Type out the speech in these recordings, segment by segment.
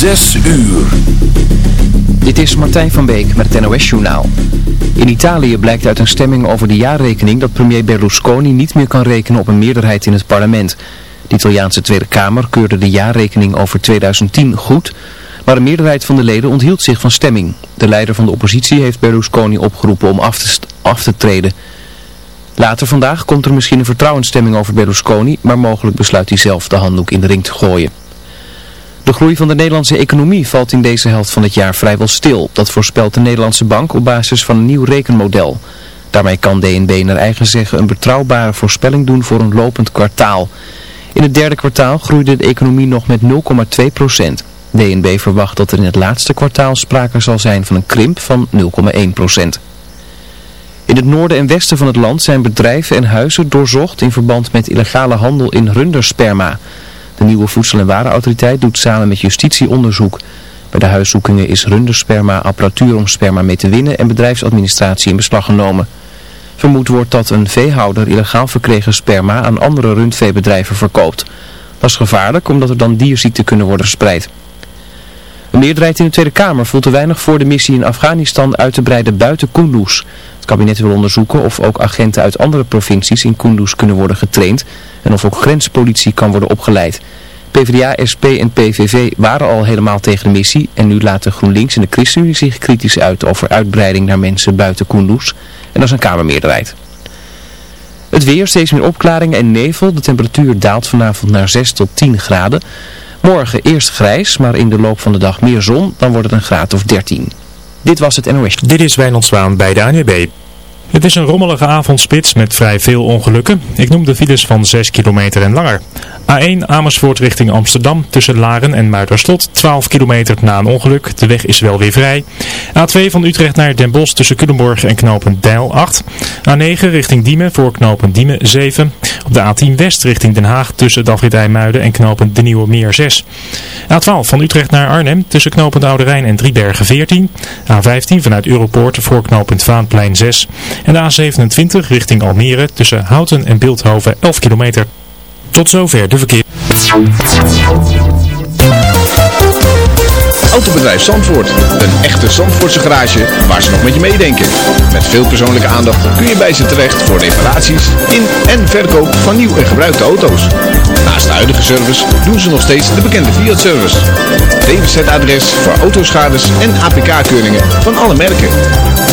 Zes uur. Dit is Martijn van Beek met het NOS-journaal. In Italië blijkt uit een stemming over de jaarrekening dat premier Berlusconi niet meer kan rekenen op een meerderheid in het parlement. De Italiaanse Tweede Kamer keurde de jaarrekening over 2010 goed, maar een meerderheid van de leden onthield zich van stemming. De leider van de oppositie heeft Berlusconi opgeroepen om af te, af te treden. Later vandaag komt er misschien een vertrouwensstemming over Berlusconi, maar mogelijk besluit hij zelf de handdoek in de ring te gooien. De groei van de Nederlandse economie valt in deze helft van het jaar vrijwel stil. Dat voorspelt de Nederlandse bank op basis van een nieuw rekenmodel. Daarmee kan DNB naar eigen zeggen een betrouwbare voorspelling doen voor een lopend kwartaal. In het derde kwartaal groeide de economie nog met 0,2 procent. DNB verwacht dat er in het laatste kwartaal sprake zal zijn van een krimp van 0,1 procent. In het noorden en westen van het land zijn bedrijven en huizen doorzocht in verband met illegale handel in rundersperma. De nieuwe Voedsel- en Warenautoriteit doet samen met justitie onderzoek. Bij de huiszoekingen is rundersperma, apparatuur om sperma mee te winnen en bedrijfsadministratie in beslag genomen. Vermoed wordt dat een veehouder illegaal verkregen sperma aan andere rundveebedrijven verkoopt. Dat is gevaarlijk omdat er dan dierziekten kunnen worden verspreid. Een meerderheid in de Tweede Kamer voelt te weinig voor de missie in Afghanistan uit te breiden buiten Kunduz. Het kabinet wil onderzoeken of ook agenten uit andere provincies in Kunduz kunnen worden getraind en of ook grenspolitie kan worden opgeleid. PvdA, SP en PVV waren al helemaal tegen de missie en nu laten GroenLinks en de ChristenUnie zich kritisch uit over uitbreiding naar mensen buiten Kunduz. En dat is een kamermeerderheid. Het weer, steeds meer opklaringen en nevel. De temperatuur daalt vanavond naar 6 tot 10 graden. Morgen eerst grijs, maar in de loop van de dag meer zon, dan wordt het een graad of 13. Dit was het NOS. Dit is Wijnand Zwaan bij de ANWB. Het is een rommelige avondspits met vrij veel ongelukken. Ik noem de files van 6 kilometer en langer. A1 Amersfoort richting Amsterdam tussen Laren en Muiderslot 12 kilometer na een ongeluk. De weg is wel weer vrij. A2 van Utrecht naar Den Bosch tussen Culemborg en knopen Deil 8. A9 richting Diemen voor knopen Diemen 7. Op de A10 West richting Den Haag tussen Dafrit en knopen De Nieuwe Meer 6. A12 van Utrecht naar Arnhem tussen knopen Oude Rijn en Driebergen 14. A15 vanuit Europoort voor knooppunt Vaanplein 6. En de A27 richting Almere tussen Houten en Beeldhoven 11 kilometer. Tot zover de verkeer. Autobedrijf Zandvoort. Een echte Zandvoortse garage waar ze nog met je meedenken. Met veel persoonlijke aandacht kun je bij ze terecht voor reparaties in en verkoop van nieuw en gebruikte auto's. Naast de huidige service doen ze nog steeds de bekende Fiat-service. DWZ-adres voor autoschades en APK-keuringen van alle merken.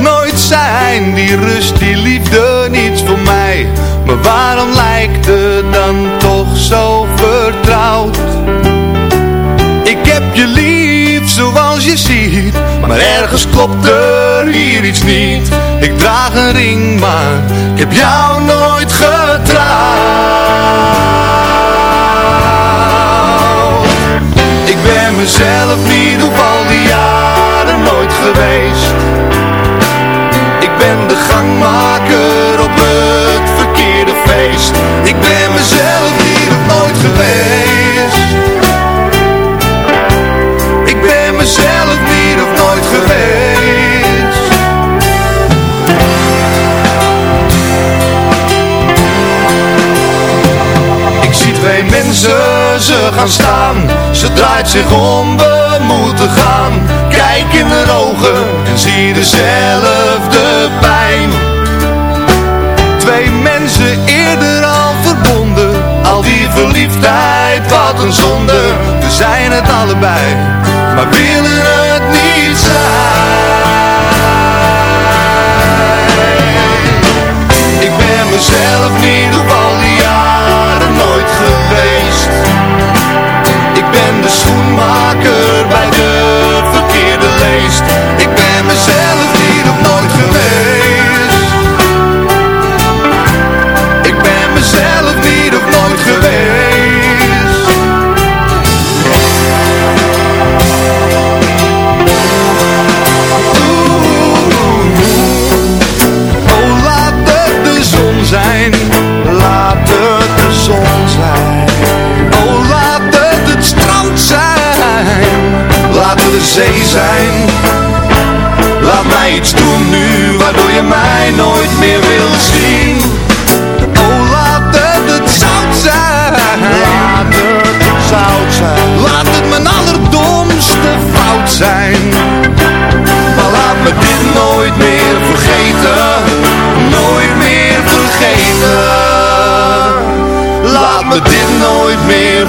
nooit zijn, die rust, die liefde, niets voor mij. Maar waarom lijkt het dan toch zo vertrouwd? Ik heb je lief zoals je ziet Maar ergens klopt er hier iets niet Ik draag een ring maar ik heb jou nooit getrouwd Ik ben mezelf niet op al die jaren nooit geweest ben de gangmaker op het verkeerde feest. Ik ben mezelf niet op nooit geweest. Ik ben mezelf niet of nooit geweest. Ik zie twee mensen, ze gaan staan. Ze draait zich om, we moeten gaan Kijk in de ogen en zie dezelfde pijn. Twee mensen eerder al verbonden Al die verliefdheid, wat een zonde. We zijn het allebei, maar willen het niet zijn. Ik ben mezelf niet op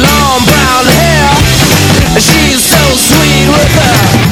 Long brown hair. She's so sweet with her.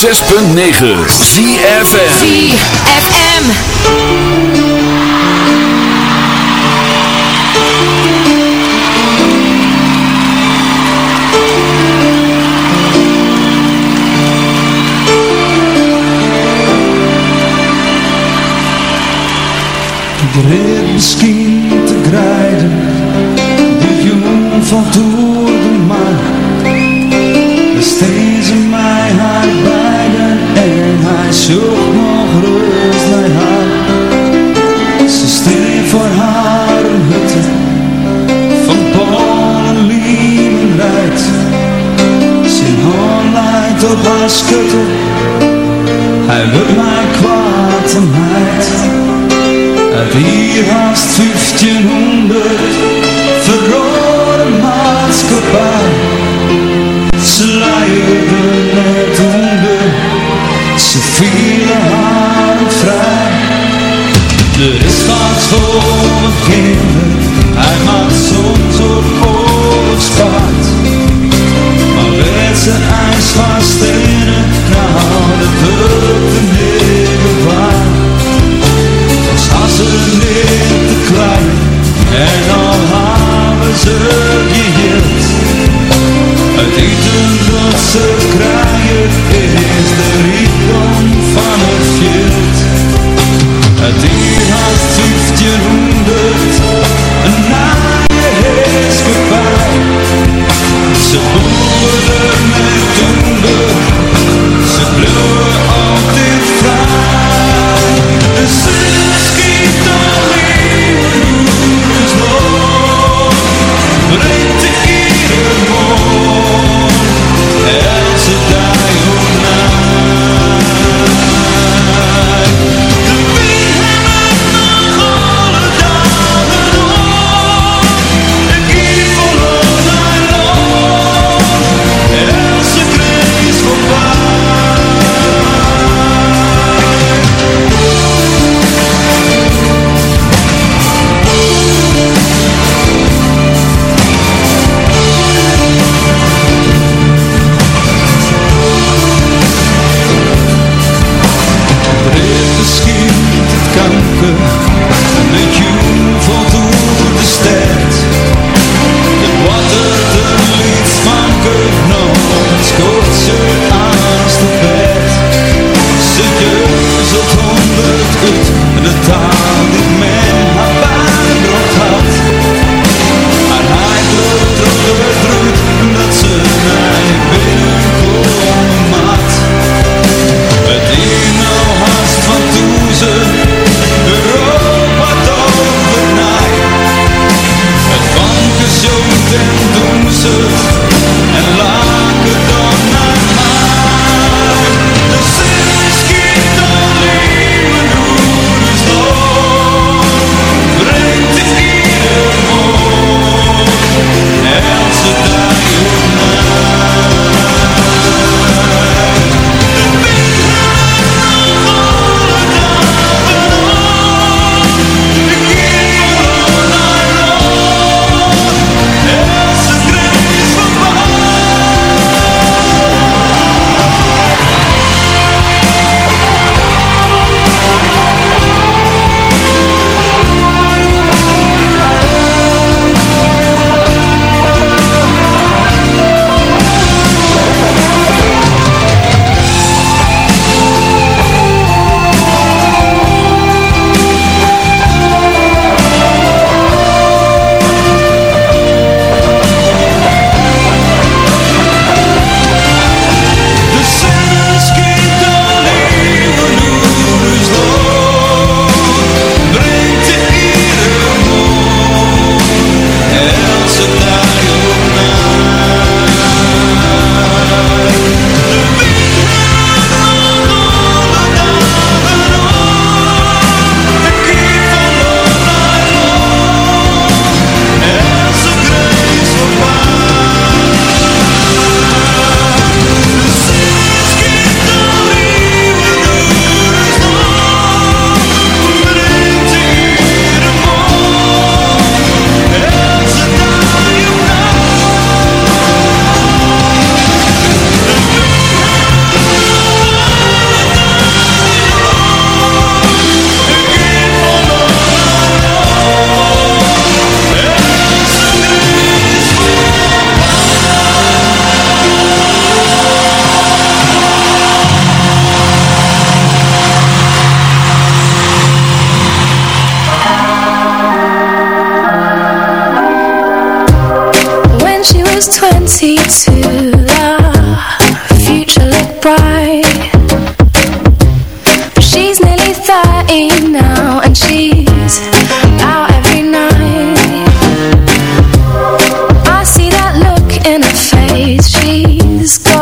106.9 ZFM ZFM.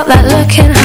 That look in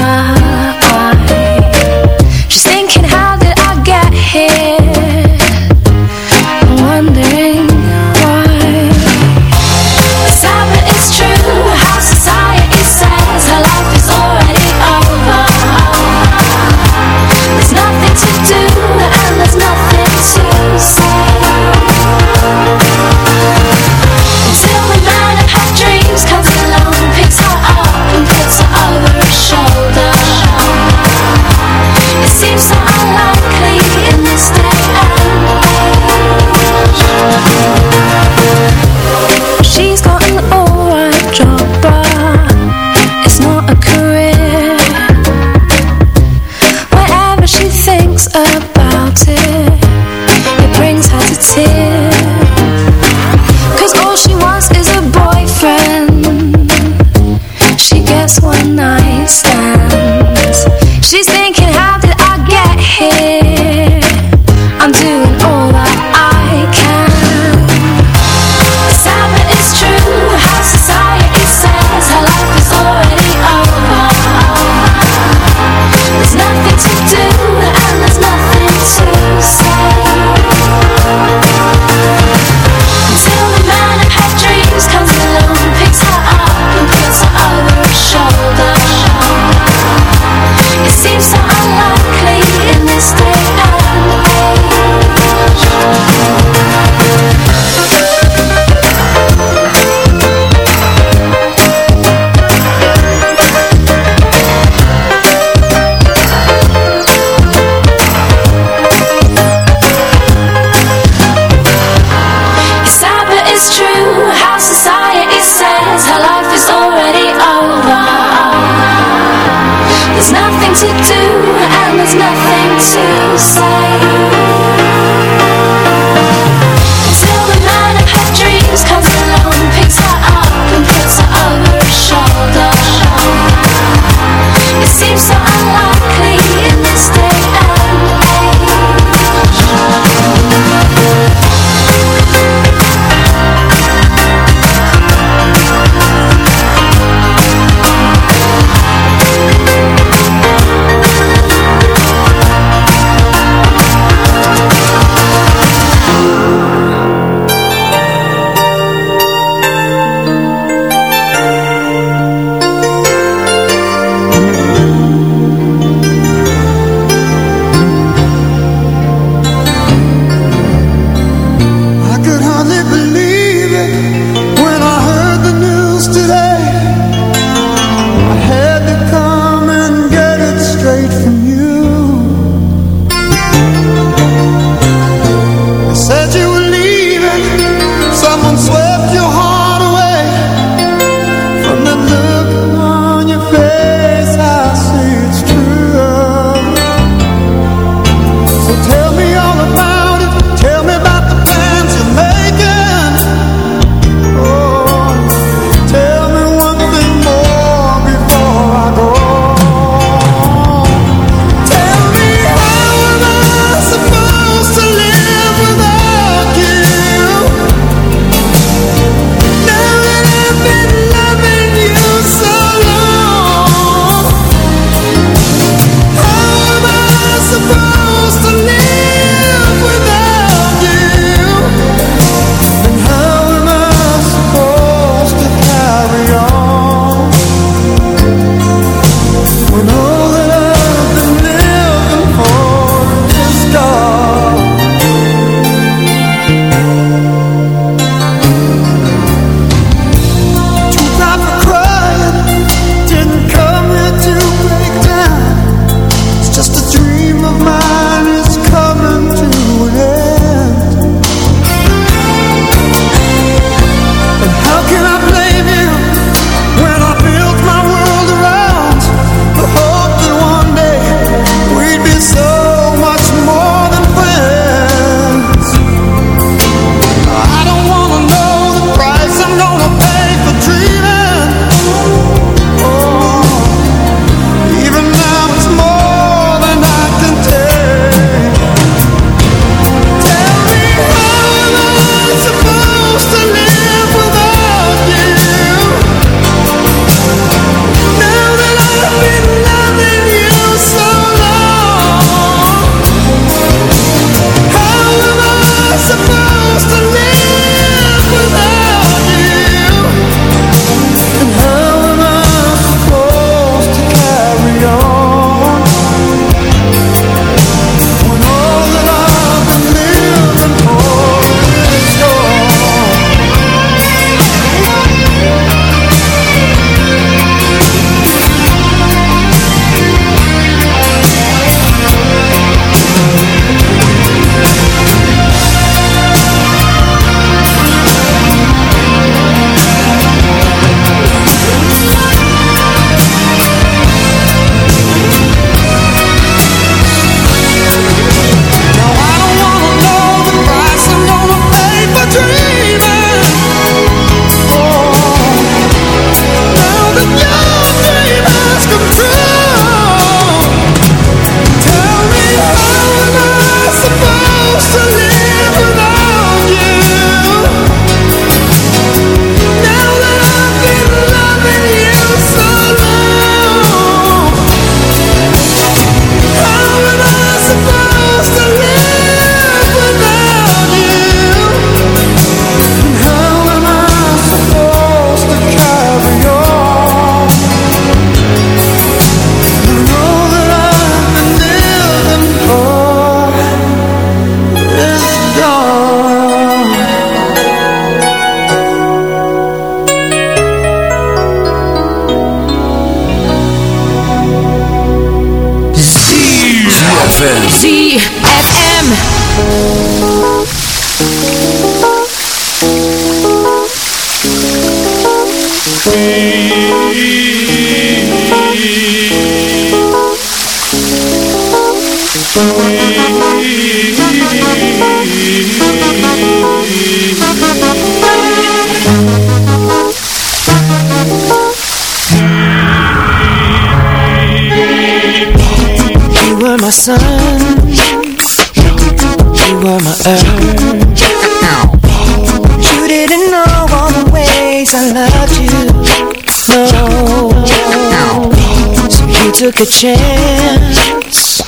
took a chance.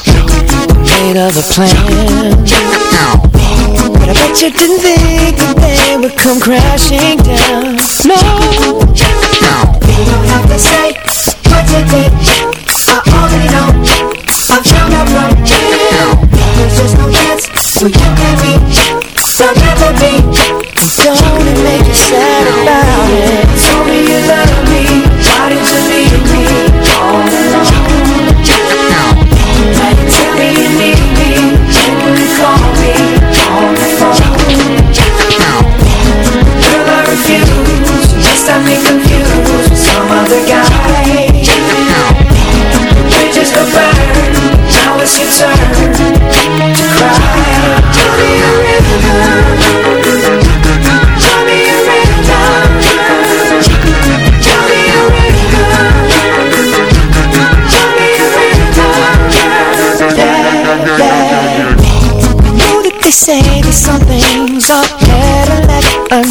Made other plans. But I bet you didn't think that they would come crashing down. No.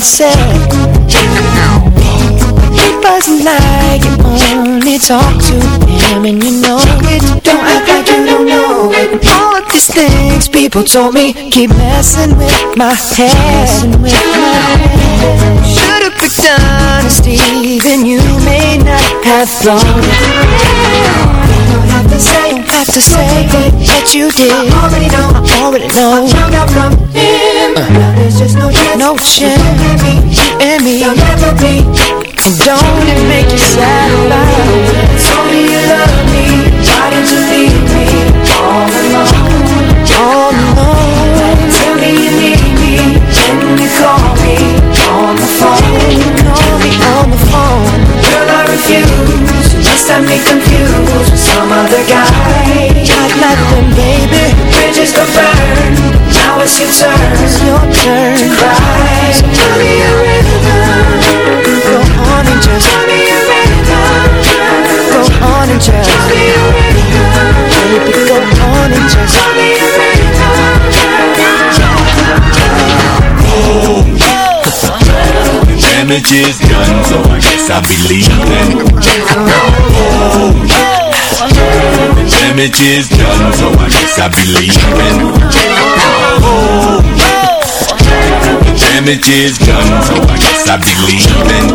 said He wasn't like you only talk to him and you know it. Don't act like you don't know it. All of these things people told me Keep messing with my head. Should've picked honesty Then you may not have thought have to say that you did. I already know. I already know. I got from him. Now there's just no chance. No chance. You and me. You and me. They'll never be. Don't it make you sad? about it? Tell me you love me. damage is done, oh, so I guess I believe that. Oh, damage is done, so I guess I believe that. Oh, damage is done, so I guess I believe that.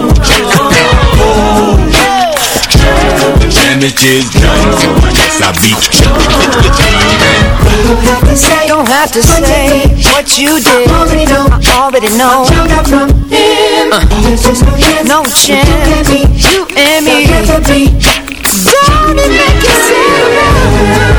Oh, damages. Till my next I beat you. Don't have to say what you did. I already know. Uh. just no chance. You and me. Don't it make you serious?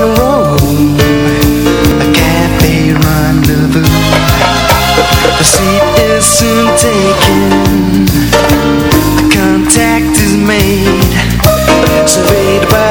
lesson taken. Contact is made. Surveyed by